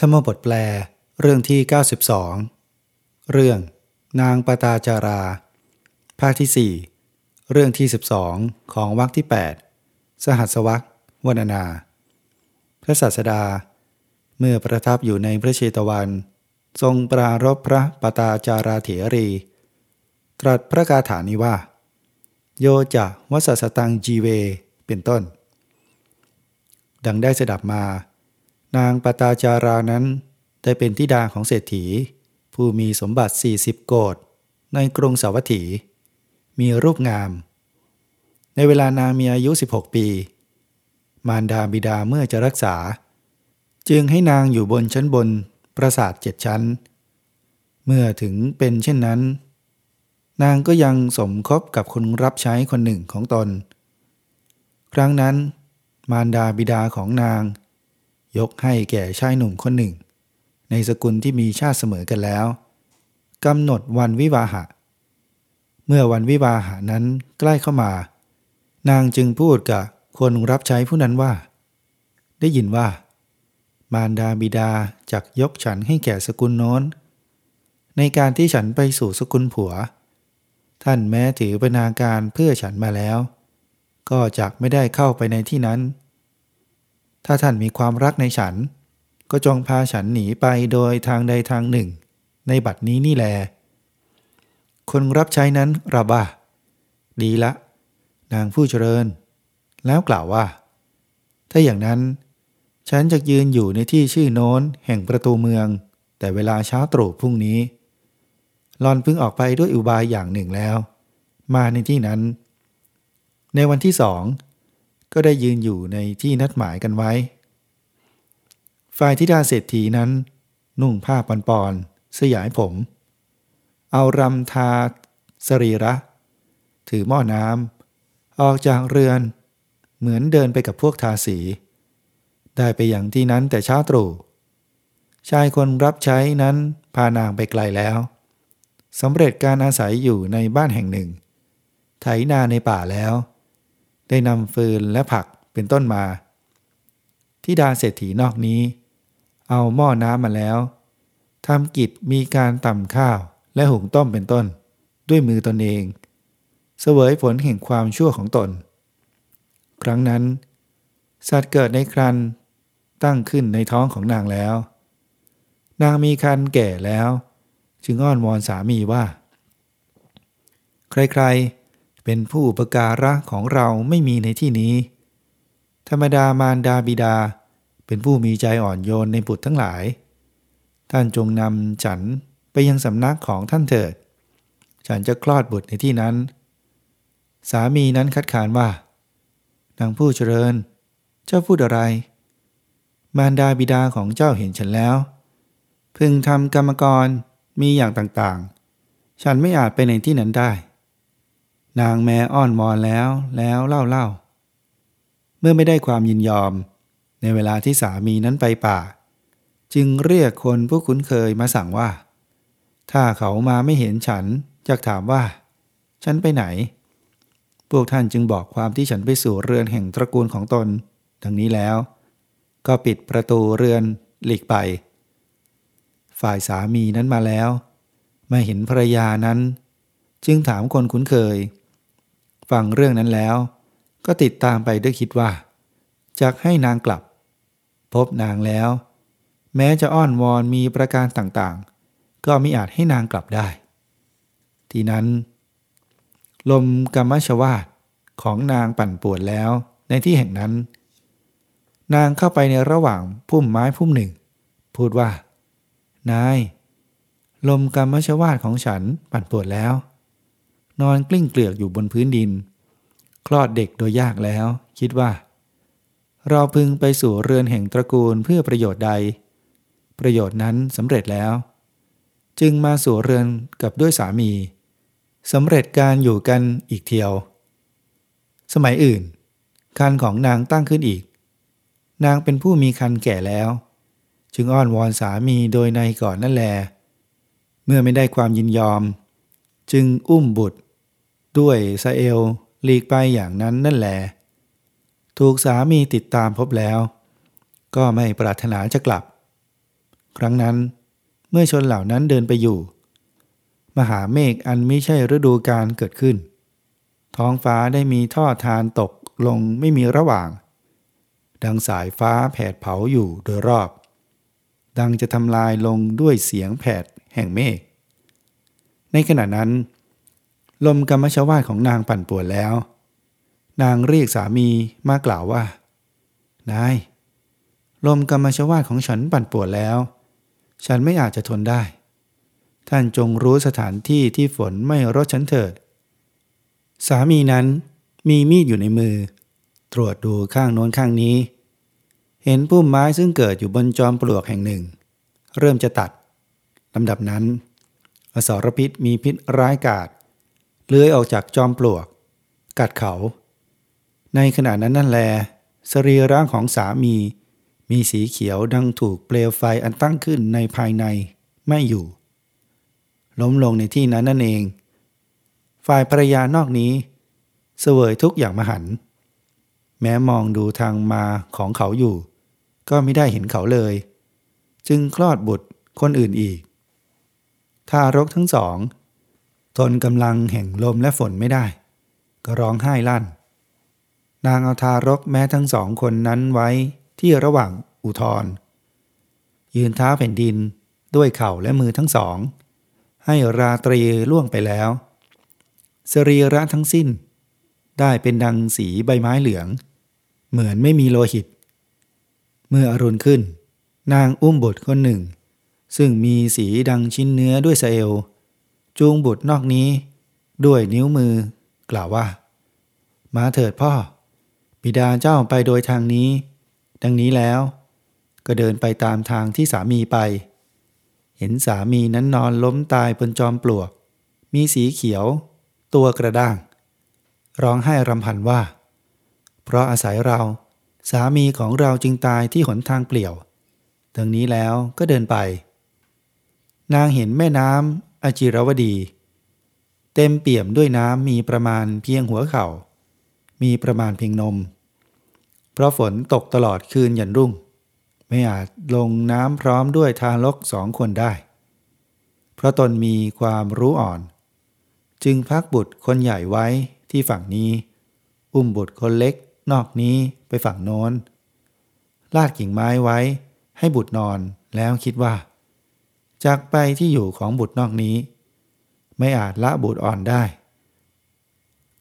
ธรรมบทแปล เรื่องที่ 92 เรื่อง นางปตาจารา ภาคที่ 4 เรื่องที่ 12 ของวรรคที่ 8 สหัสวรรษวนานา พระศาสดา เมื่อประทับอยู่ในพระเชตวัน ทรงปรารบพระปตาจาราเถรี ตรัสพระคาถานี้ว่า โยจะวัสสตังจีเว เป็นต้น ดังได้สดับมา นางปตาจารานั้นได้เป็นทิดาของเศรษฐี ผู้มีสมบัติ 40 โกดในกรุงสาวัตถี มีรูปงาม ในเวลานางมีอายุ 16 ปี มารดาบิดาเมื่อจะรักษา จึงให้นางอยู่บนชั้นบนปราสาทเจ็ดชั้น เมื่อถึงเป็นเช่นนั้น นางก็ยังสมคบกับคนรับใช้คนหนึ่งของตน ครั้งนั้น มารดาบิดาของนาง ยกให้แก่ชายหนุ่มคนหนึ่ง ในสกุลที่มีชาติเสมอกันแล้วกำหนดวันวิวาหะ เมื่อวันวิวาหะนั้นใกล้เข้ามา นางจึงพูดกับคนรับใช้ผู้นั้นว่า ได้ยินว่า มารดาบิดาจักยกฉันให้แก่สกุลโน้น ในการที่ฉันไปสู่สกุลผัว ท่านแม้ถือปนาการเพื่อฉันมาแล้ว ก็จักไม่ได้เข้าไปในที่นั้น ถ้าท่านมีความรักในฉัน ก็จงพาฉันหนีไปโดยทางใดทางหนึ่ง ในบัดนี้นี่แล คนรับใช้นั้นรับว่าดีละ นางผู้เจริญ แล้วกล่าวว่า ถ้าอย่างนั้น ฉันจะยืนอยู่ในที่ชื่อโน้นแห่งประตูเมือง แต่เวลาเช้าตรู่พรุ่งนี้หลอนพึ่งออกไปด้วยอุบายอย่างหนึ่งแล้ว มาในที่นั้น ในวันที่สอง ก็ได้ยืนอยู่ในที่นัดหมายกันไว้ ฝ่ายทิดาเศรษฐีนั้น นุ่งผ้าปอนปอนสยายผม เอารำทาสรีระ ถือหม้อน้ำออกจากเรือน เหมือนเดินไปกับพวกทาสี ได้ไปอย่างที่นั้นแต่เช้าตรู่ชายคนรับใช้นั้นพานางไปไกลแล้วสำเร็จการอาศัยอยู่ในบ้านแห่งหนึ่ง ไถนาในป่าแล้ว ได้นำฟืนและผักเป็นต้นมาที่ดาเศรษฐีนอกนี้ เอาหม้อน้ำมาแล้วทำกิจมีการตำข้าวและหุงต้มเป็นต้น ด้วยมือตนเอง เสวยผลแห่งความชั่วของตน ครั้งนั้น สัตว์เกิดในครันตั้งขึ้นในท้องของนางแล้ว นางมีคันแก่แล้ว จึงอ้อนวอนสามีว่า ใครๆ เป็นผู้อุปการะของเราไม่มีในที่นี้ ธรรมดามารดาบิดา เป็นผู้มีใจอ่อนโยนในบุตรทั้งหลาย ท่านจงนำฉันไปยังสำนักของท่านเถิด ฉันจะคลอดบุตรในที่นั้น สามีนั้นคัดค้านว่านางผู้เจริญ เจ้าพูดอะไร มารดาบิดาของเจ้าเห็นฉันแล้ว พึงทำกรรมกรมีอย่างต่างๆ ฉันไม่อาจไปในที่นั้นได้ นางแม้อ้อนวอนแล้วแล้วเล่าเล่า เมื่อไม่ได้ความยินยอม ในเวลาที่สามีนั้นไปป่า จึงเรียกคนผู้คุ้นเคยมาสั่งว่า ถ้าเขามาไม่เห็นฉันจะถามว่า ฉันไปไหน พวกท่านจึงบอกความที่ฉันไปสู่เรือนแห่งตระกูลของตนดังนี้แล้ว ก็ปิดประตูเรือนหลีกไป ฝ่ายสามีนั้นมาแล้ว มาเห็นภรรยานั้น จึงถามคนคุ้นเคย ฟังเรื่องนั้นแล้ว ก็ติดตามไปด้วยคิดว่าจะให้นางกลับ พบนางแล้ว แม้จะอ้อนวอนมีประการต่างๆ ก็ไมิอาจให้นางกลับได้ ทีนั้น ลมกรรมชวาดของนางปั่นป่วนแล้วในที่แห่งนั้น นางเข้าไปในระหว่างพุ่มไม้พุ่มหนึ่ง พูดว่า นาย ลมกรรมชวาดของฉันปั่นป่วนแล้ว นอนกลิ้งเกลือกอยู่บนพื้นดิน คลอดเด็กโดยยากแล้ว คิดว่า เราพึงไปสู่เรือนแห่งตระกูลเพื่อประโยชน์ใด ประโยชน์นั้นสำเร็จแล้ว จึงมาสู่เรือนกับด้วยสามีสำเร็จการอยู่กันอีกเที่ยว สมัยอื่น คันของนางตั้งขึ้นอีก นางเป็นผู้มีคันแก่แล้ว จึงอ้อนวอนสามีโดยในก่อนนั่นแล เมื่อไม่ได้ความยินยอม จึงอุ้มบุตร ด้วยซาเอลหลีกไปอย่างนั้นนั่นแหลถูกสามีติดตามพบแล้ว ก็ไม่ปรารถนาจะกลับ ครั้งนั้นเมื่อชนเหล่านั้นเดินไปอยู่ มหาเมฆอันไม่ใช่ฤดูการเกิดขึ้น ท้องฟ้าได้มีท่อทานตกลงไม่มีระหว่าง ดังสายฟ้าแผดเผาอยู่โดยรอบ ดังจะทำลายลงด้วยเสียงแผดแห่งเมฆในขณะนั้น ลมกรรมชาวาสของนางปั่นป่วนแล้ว นางเรียกสามีมากล่าวว่า นาย ลมกรรมชาวาสของฉันปั่นป่วนแล้ว ฉันไม่อาจจะทนได้ ท่านจงรู้สถานที่ที่ฝนไม่รดฉันเถิด สามีนั้นมีมีดอยู่ในมือ ตรวจดูข้างโน้นข้างนี้ เห็นพุ่มไม้ซึ่งเกิดอยู่บนจอมปลวกแห่งหนึ่ง เริ่มจะตัดลำดับนั้น อสรพิษมีพิษร้ายกาจ เลื้อยออกจากจอมปลวก กัดเขา ในขณะนั้นนั่นแล สรีร่างของสามี มีสีเขียวดังถูกเปลวไฟอันตั้งขึ้นในภายในไม่อยู่ ล้มลงในที่นั้นนั่นเอง ฝ่ายภรรยานอกนี้ เสวยทุกอย่างมหัน แม้มองดูทางมาของเขาอยู่ ก็ไม่ได้เห็นเขาเลย จึงคลอดบุตรคนอื่นอีก ทารกทั้งสอง ทนกำลังแห่งลมและฝนไม่ได้ ก็ร้องไห้ลั่น นางเอาทารกแม้ทั้งสองคนนั้นไว้ที่ระหว่างอุทธรยืนเท้าแผ่นดินด้วยเข่าและมือทั้งสอง ให้ราตรีล่วงไปแล้วสรีระทั้งสิ้น ได้เป็นดังสีใบไม้เหลือง เหมือนไม่มีโลหิต เมื่ออรุณขึ้น นางอุ้มบุตรคนหนึ่ง ซึ่งมีสีดังชิ้นเนื้อด้วยเอล จูงบุตรนอกนี้ ด้วยนิ้วมือกล่าวว่า มาเถิดพ่อ บิดาเจ้าไปโดยทางนี้ ดังนี้แล้ว ก็เดินไปตามทางที่สามีไป เห็นสามีนั้นนอนล้มตายบนจอมปลวก มีสีเขียว ตัวกระด้าง ร้องไห้รำพันว่า เพราะอาศัยเราสามีของเราจึงตายที่หนทางเปลี่ยวดังนี้แล้วก็เดินไป นางเห็นแม่น้ำ อจิรวดี เต็มเปี่ยมด้วยน้ำมีประมาณเพียงหัวเข่า มีประมาณเพียงนม เพราะฝนตกตลอดคืนยันรุ่ง ไม่อาจลงน้ำพร้อมด้วยทารกสองคนได้ เพราะตนมีความรู้อ่อน จึงพักบุตรคนใหญ่ไว้ที่ฝั่งนี้ อุ้มบุตรคนเล็กนอกนี้ไปฝั่งโน้น ลาดกิ่งไม้ไว้ให้บุตรนอนแล้วคิดว่า จากไปที่อยู่ของบุตรนอกนี้ ไม่อาจละบุตรอ่อนได้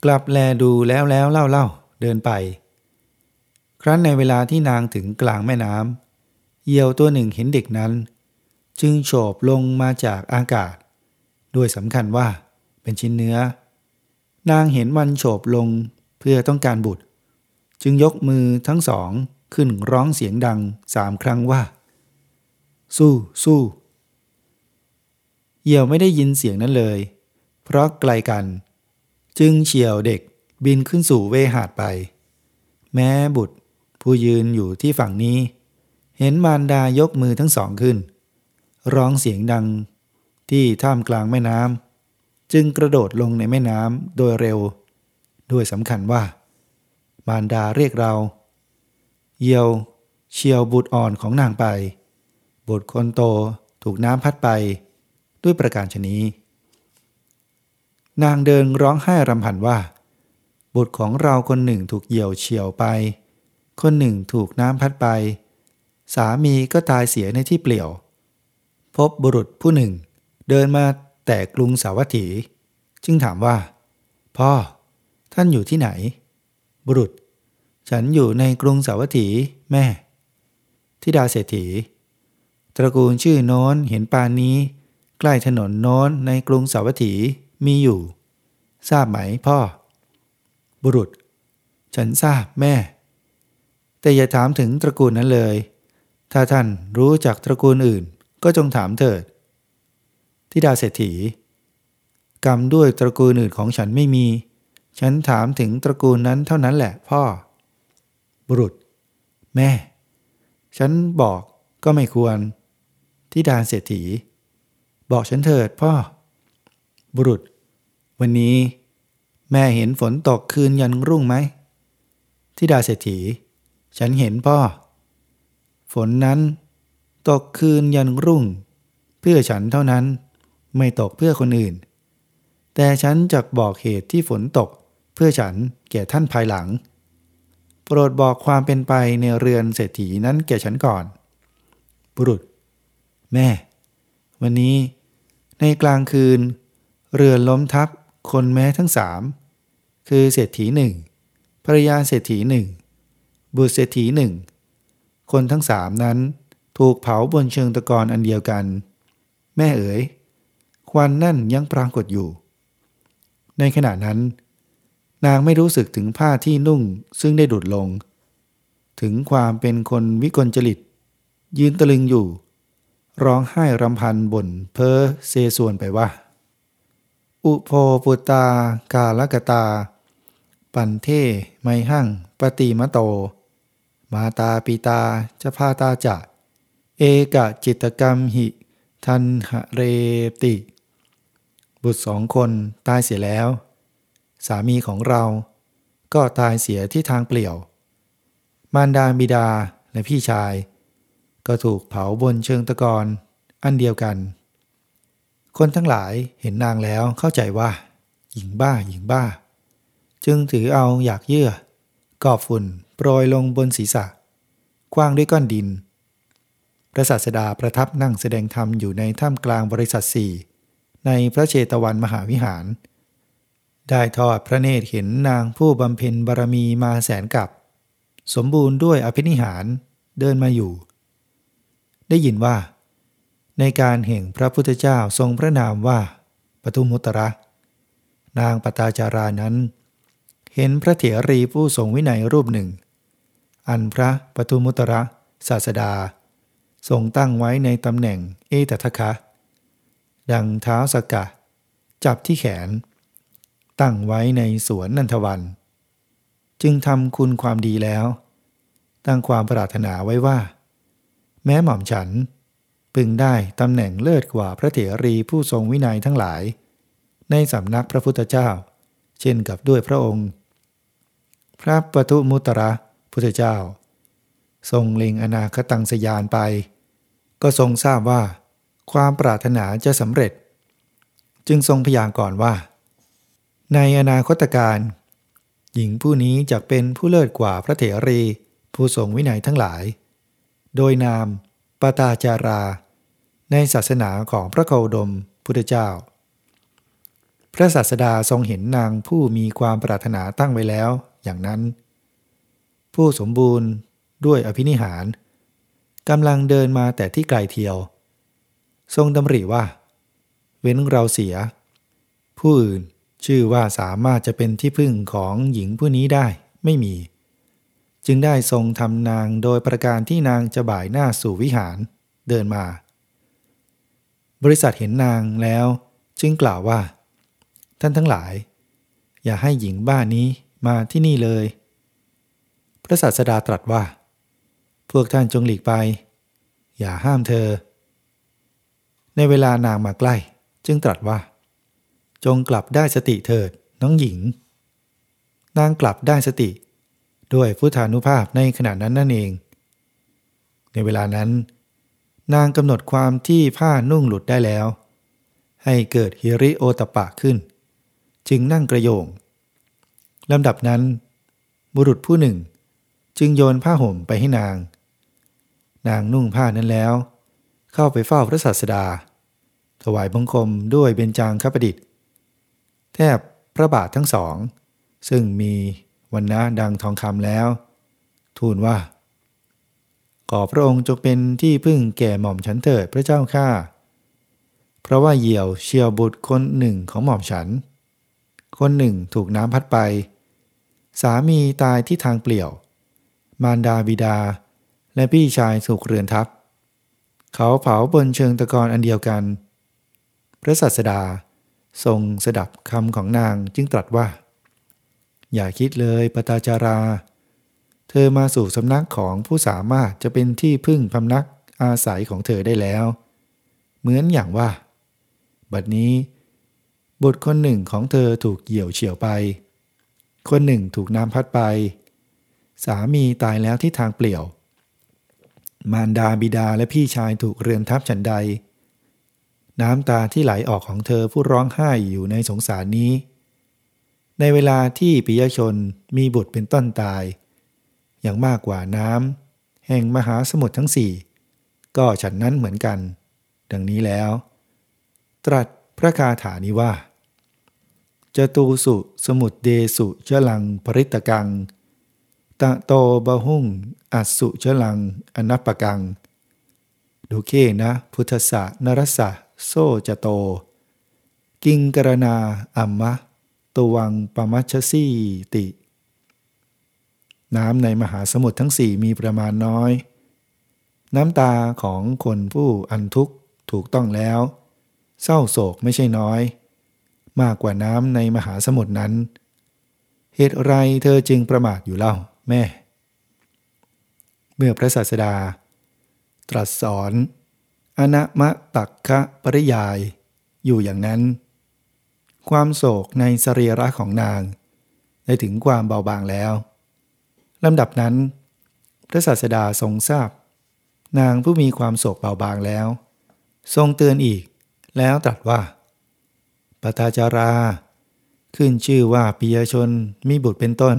กลับแลดูแล้วแล้วเล่าเล่าเดินไป ครั้นในเวลาที่นางถึงกลางแม่น้ำเหยี่ยวตัวหนึ่งเห็นเด็กนั้น จึงโฉบลงมาจากอากาศ ด้วยสำคัญว่าเป็นชิ้นเนื้อ นางเห็นมันโฉบลงเพื่อต้องการบุตร จึงยกมือทั้งสองขึ้นร้องเสียงดังสามครั้งว่า สู้สู้ เหยี่ยวไม่ได้ยินเสียงนั้นเลย เพราะไกลกัน จึงเฉียวเด็กบินขึ้นสู่เวหาดไป แม้บุตรผู้ยืนอยู่ที่ฝั่งนี้ เห็นมารดายกมือทั้งสองขึ้น ร้องเสียงดังที่ท่ามกลางแม่น้ำจึงกระโดดลงในแม่น้ำโดยเร็ว ด้วยสำคัญว่า มารดาเรียกเรา เยียวเชียวบุตรอ่อนของนางไป บุตรคนโตถูกน้ำพัดไป ด้วยประการชนีนางเดินร้องไห้รำพันว่า บุตรของเราคนหนึ่งถูกเหยี่ยวเฉียวไป คนหนึ่งถูกน้ำพัดไป สามีก็ตายเสียในที่เปลี่ยว พบบุรุษผู้หนึ่ง เดินมาแต่กรุงสาวัตถี จึงถามว่า พ่อ ท่านอยู่ที่ไหน บุรุษ ฉันอยู่ในกรุงสาวัตถีแม่ ทิดาเศรษฐี ตระกูลชื่อโน้นเห็นปานนี้ ล้ถนนโน้นในกรุงสาวัตถีมีอยู่ ทราบไหมพ่อ บุรุษ ฉันทราบแม่ แต่อย่าถามถึงตระกูลนั้นเลย ถ้าท่านรู้จักตระกูลอื่น ก็จงถามเถิดทิดาเศรษฐี กรรมด้วยตระกูลอื่นของฉันไม่มี ฉันถามถึงตระกูลนั้นเท่านั้นแหละพ่อ บุรุษ แม่ ฉันบอกก็ไม่ควรที่ดาเศรษฐี บอกฉันเถิดพ่อ บุรุษ วันนี้ แม่เห็นฝนตกคืนยันรุ่งไหมที่ดาเศรษฐี ฉันเห็นพ่อ ฝนนั้น ตกคืนยันรุ่ง เพื่อฉันเท่านั้น ไม่ตกเพื่อคนอื่น แต่ฉันจะบอกเหตุที่ฝนตกเพื่อฉันแก่ท่านภายหลัง โปรดบอกความเป็นไปในเรือนเศรษฐีนั้นแก่ฉันก่อน บุรุษ แม่ วันนี้ ในกลางคืน เรือล้มทับคนแม้ทั้งสามคือเศรษฐีหนึ่งภรรยาเศรษฐีหนึ่งบุตรเศรษฐีหนึ่งคนทั้งสามนั้นถูกเผาบนเชิงตะกอนอันเดียวกัน แม่เอ๋ยควันนั่นยังปรากฏอยู่ ในขณะนั้น นางไม่รู้สึกถึงผ้าที่นุ่งซึ่งได้ดุดลง ถึงความเป็นคนวิกลจริต ยืนตะลึงอยู่ ร้องไห้รำพันบ่นเพ้อเซส่วนไปว่า อุโพปุตตากาลกตา ปันเทไมหั่งปฏิมโต มาตาปีตาจะพาตาจะ เอกจิตกรรมหิ ทันหเรติ บุตรสองคนตายเสียแล้ว สามีของเราก็ตายเสียที่ทางเปลี่ยว มารดาบิดาและพี่ชาย ก็ถูกเผาบนเชิงตะกอนอันเดียวกัน คนทั้งหลายเห็นนางแล้วเข้าใจว่า หญิงบ้าหญิงบ้า จึงถือเอาอยากเยื่อกอบฝุ่นโปรยลงบนศีรษะคว้างด้วยก้อนดิน พระศาสดาประทับนั่งแสดงธรรมอยู่ในถ้ำกลางบริษัทสี่ในพระเชตวันมหาวิหาร ได้ทอดพระเนตรเห็นนางผู้บำเพ็ญบารมีมาแสนกับ สมบูรณ์ด้วยอภินิหารเดินมาอยู่ ได้ยินว่า ในการแห่งพระพุทธเจ้าทรงพระนามว่าปทุมุตระ นางปตาจารานั้น เห็นพระเถรีผู้ทรงวินัยรูปหนึ่ง อันพระปทุมุตระศาสดา ทรงตั้งไว้ในตำแหน่งเอตทะคะ ดังเท้าสกกะ จับที่แขน ตั้งไว้ในสวนนันทวัน จึงทำคุณความดีแล้ว ตั้งความปรารถนาไว้ว่า แม้หม่อมฉัน พึงได้ตำแหน่งเลิศกว่าพระเถรีผู้ทรงวินัยทั้งหลาย ในสำนักพระพุทธเจ้า เช่นกับด้วยพระองค์ พระปทุมุตระพุทธเจ้า ทรงเล็งอนาคตังสยานไป ก็ทรงทราบว่า ความปรารถนาจะสำเร็จ จึงทรงพยากรณ์ว่า ในอนาคตการหญิงผู้นี้จะเป็นผู้เลิศกว่าพระเถรีผู้ทรงวินัยทั้งหลาย โดยนามปตาจารา ในศาสนาของพระโคดมพุทธเจ้า พระศาสดาทรงเห็นนางผู้มีความปรารถนาตั้งไว้แล้วอย่างนั้น ผู้สมบูรณ์ด้วยอภินิหารกำลังเดินมาแต่ที่ไกลเทียว ทรงดำริว่า เว้นเราเสีย ผู้อื่นชื่อว่าสามารถจะเป็นที่พึ่งของหญิงผู้นี้ได้ไม่มี จึงได้ทรงทำนางโดยประการที่นางจะบ่ายหน้าสู่วิหารเดินมา บริษัทเห็นนางแล้ว จึงกล่าวว่า ท่านทั้งหลาย อย่าให้หญิงบ้านนี้มาที่นี่เลย พระศาสดาตรัสว่า พวกท่านจงหลีกไป อย่าห้ามเธอ ในเวลานางมาใกล้ จึงตรัสว่า จงกลับได้สติเถิดน้องหญิง นางกลับได้สติ ด้วยพุทธานุภาพในขณะนั้นนั่นเอง ในเวลานั้น นางกำหนดความที่ผ้านุ่งหลุดได้แล้ว ให้เกิดฮิริโอตปะขึ้น จึงนั่งกระโยงลำดับนั้น บุรุษผู้หนึ่ง จึงโยนผ้าห่มไปให้นาง นางนุ่งผ้านั้นแล้ว เข้าไปเฝ้าพระศาสดา ถวายบังคมด้วยเบญจางคประดิษฐ์ แทบพระบาททั้งสอง ซึ่งมี วันนะดังทองคำแล้ว ทูลว่าขอพระองค์จงเป็นที่พึ่งแก่หม่อมฉันเถิดพระเจ้าข้าเพราะว่าเหยี่ยวเชียวบุตรคนหนึ่งของหม่อมฉัน คนหนึ่งถูกน้ำพัดไป สามีตายที่ทางเปลี่ยว มารดาบิดา และพี่ชายถูกเรือนทับ เขาเผาบนเชิงตะกอนอันเดียวกัน พระสัสดาทรงสดับคำของนางจึงตรัสว่า อย่าคิดเลยปตาจารา เธอมาสู่สำนักของผู้สามารถจะเป็นที่พึ่งพำนักอาศัยของเธอได้แล้ว เหมือนอย่างว่า บัดนี้ บุตรคนหนึ่งของเธอถูกเหี่ยวเฉียวไป คนหนึ่งถูกน้ำพัดไป สามีตายแล้วที่ทางเปลี่ยว มารดาบิดาและพี่ชายถูกเรือนทับฉันใด น้ำตาที่ไหลออกของเธอผู้ร้องไห้อยู่ในสงสารนี้ ในเวลาที่ปิยชนมีบุตรเป็นต้นตาย อย่างมากกว่าน้ำแห่งมหาสมุทรทั้งสี่ก็ฉันนั้นเหมือนกัน ดังนี้แล้ว ตรัสพระคาถานี้ว่าจตูสุสมุดเดสุเจลังปริตกัง ตะโตบะหุ่งอัสุเจลังอนัปปกัง ดูเคนะพุทธะนรสะโซจะโต กิงกรณาอัมมะ ตวังปมัชสีติ น้ำในมหาสมุทรทั้งสี่มีประมาณน้อย น้ำตาของคนผู้อันทุกข์ถูกต้องแล้ว เศร้าโศกไม่ใช่น้อย มากกว่าน้ำในมหาสมุทรนั้น เหตุไรเธอจึงประมาทอยู่เล่าแม่ เมื่อพระศาสดา ตรัสสอน อนมะตักคะปริยาย อยู่อย่างนั้น ความโศกในสรีระของนาง ได้ถึงความเบาบางแล้วลำดับนั้น พระศาสดาทรงทราบ นางผู้มีความโศกเบาบางแล้ว ทรงเตือนอีก แล้วตรัสว่าปตาจารา ขึ้นชื่อว่าปิยชนมีบุตรเป็นต้น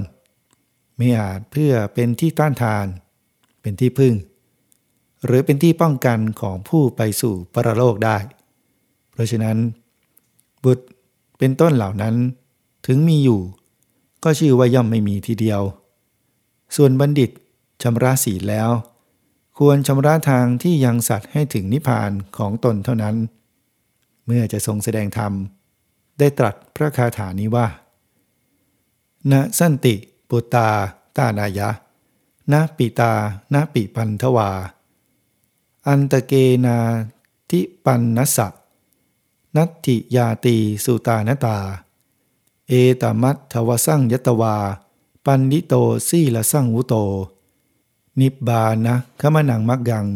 ไม่อาจเพื่อเป็นที่ต้านทาน เป็นที่พึ่ง หรือเป็นที่ป้องกันของผู้ไปสู่ปรโลกได้ เพราะฉะนั้น บุตร เป็นต้นเหล่านั้นถึงมีอยู่ ก็ชื่อว่าย่อมไม่มีทีเดียว ส่วนบัณฑิตชำระศีลแล้ว ควรชำระทางที่ยังสัตว์ให้ถึงนิพพานของตนเท่านั้น เมื่อจะทรงแสดงธรรม ได้ตรัสพระคาถานี้ว่าณสันติ ปุตา ตานายะณปิตาณปิปันทวา อันตะเกนาทิปันนสะ นัตติยาตีสุตานตา เอตมัตทวสังยตวา ปันนิโตสีละสังวุโต นิบบานะขมนังมักกัง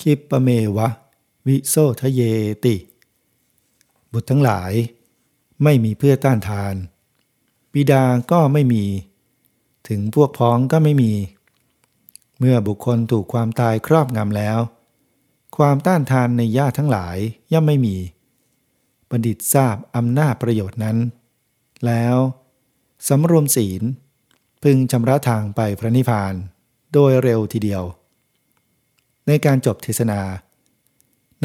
คิปปเมวะ วิโซทะเยติ บุตรทั้งหลาย ไม่มีเพื่อต้านทาน บิดาก็ไม่มี ถึงพวกพ้องก็ไม่มี เมื่อบุคคลถูกความตายครอบงำแล้ว ความต้านทานในญาติทั้งหลายย่อมไม่มี บัณฑิตทราบอำนาจประโยชน์นั้น แล้วสำรวมศีล พึงชำระทางไปพระนิพพาน โดยเร็วทีเดียว ในการจบเทศนา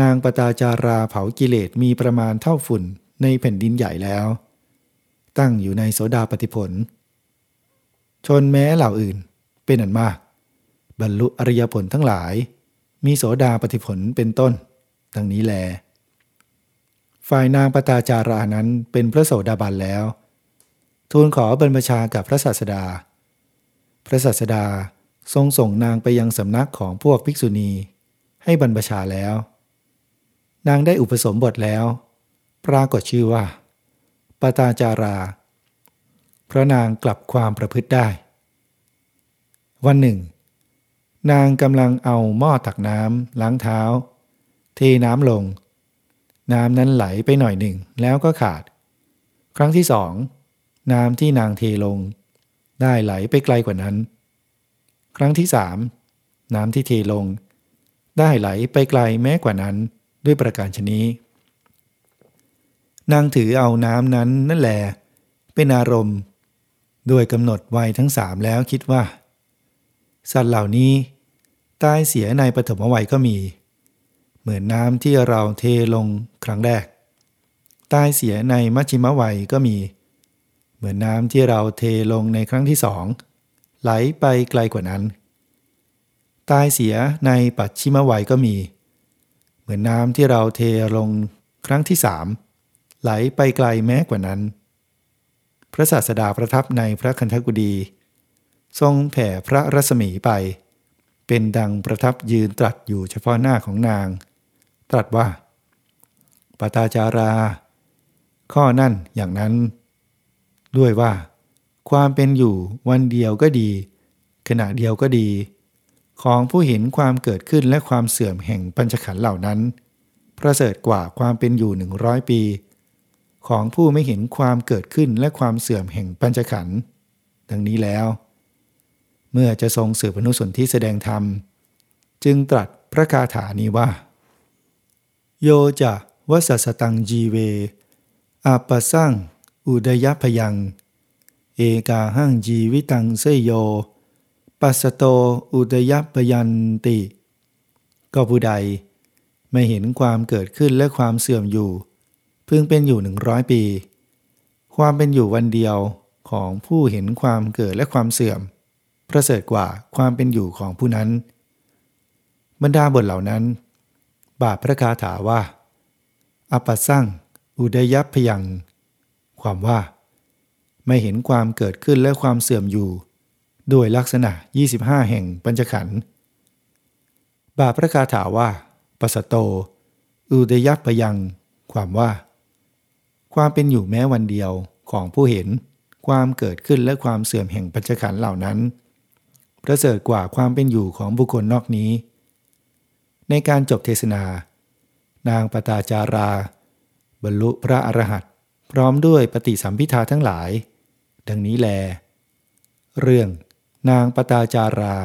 นางปตาจาราเผากิเลสมีประมาณเท่าฝุ่นในแผ่นดินใหญ่แล้ว ตั้งอยู่ในโสดาปฏิผล ชนแม้เหล่าอื่นเป็นอันมาก บรรลุอริยผลทั้งหลาย มีโสดาปฏิผลเป็นต้น ดังนี้แล ฝ่ายนางปตาจารานั้นเป็นพระโสดาบันแล้ว ทูลขอบรรพชากับพระศาสดา พระศาสดาทรงส่งนางไปยังสำนักของพวกภิกษุณี ให้บรรพชาแล้ว นางได้อุปสมบทแล้ว ปรากฏชื่อว่า ปตาจาราพระนางกลับความประพฤติได้ วันหนึ่ง นางกำลังเอาหม้อตักน้ำล้างเท้า เทน้ำลง น้ำนั้นไหลไปหน่อยหนึ่งแล้วก็ขาด ครั้งที่สองน้ำที่นางเทลง ได้ไหลไปไกลกว่านั้น ครั้งที่สามน้ำที่เทลง ได้ไหลไปไกลแม้กว่านั้นด้วยประการชนี้ นางถือเอาน้ำนั้นนั่นแหละเป็นอารมณ์ด้วยกำหนดไวัยทั้งสามแล้วคิดว่า สัตว์เหล่านี้ตายเสียในปฐมวัยก็มี เหมือนน้ำที่เราเทลงครั้งแรก ตายเสียในมัชชิมวัยก็มี เหมือนน้ำที่เราเทลงในครั้งที่สองไหลไปไกลกว่านั้น ตายเสียในปัจฉิมวัยก็มี เหมือนน้ำที่เราเทลงครั้งที่สามไหลไปไกลแม้กว่านั้น พระศาสดาประทับในพระคันธกุฎีทรงแผ่พระรัศมีไป เป็นดังประทับยืนตรัสอยู่เฉพาะหน้าของนาง ตรัสว่าปตาจารา ข้อนั่นอย่างนั้น ด้วยว่า ความเป็นอยู่วันเดียวก็ดี ขณะเดียวก็ดี ของผู้เห็นความเกิดขึ้นและความเสื่อมแห่งปัญจขันธ์เหล่านั้น ประเสริฐกว่าความเป็นอยู่หนึ่งร้อยปี ของผู้ไม่เห็นความเกิดขึ้นและความเสื่อมแห่งปัญจขันธ์ดังนี้แล้ว เมื่อจะทรงสืบอนุสนที่แสดงธรรม จึงตรัสพระคาถานี้ว่า โยจะวัสสตังจีเวอาปสร้างอุดยพยัง เอกาหังจีวิตังเสยโย ปัสสโตอุดยพยันติ ก็ผู้ใด ไม่เห็นความเกิดขึ้นและความเสื่อมอยู่ พึงเป็นอยู่หนึ่งร้อยปี ความเป็นอยู่วันเดียวของผู้เห็นความเกิดและความเสื่อม ประเสริฐกว่าความเป็นอยู่ของผู้นั้น บรรดาบทเหล่านั้น บาปพระคาถาว่า อปัสสั่งอุดยัพยัง ความว่า ไม่เห็นความเกิดขึ้นและความเสื่อมอยู่ด้วยลักษณะ 25 แห่งปัญจขันธ์บาปพระคาถาว่าปัสโต อุดยัพยัง ความว่า ความเป็นอยู่แม้วันเดียวของผู้เห็นความเกิดขึ้นและความเสื่อมแห่งปัญจขันธ์เหล่านั้น ประเสริฐกว่าความเป็นอยู่ของบุคคลนอกนี้ ในการจบเทศนา นางปตาจารา บรรลุพระอรหันต์พร้อมด้วยปฏิสัมพิทาทั้งหลาย ดังนี้แล เรื่องนางปตาจารา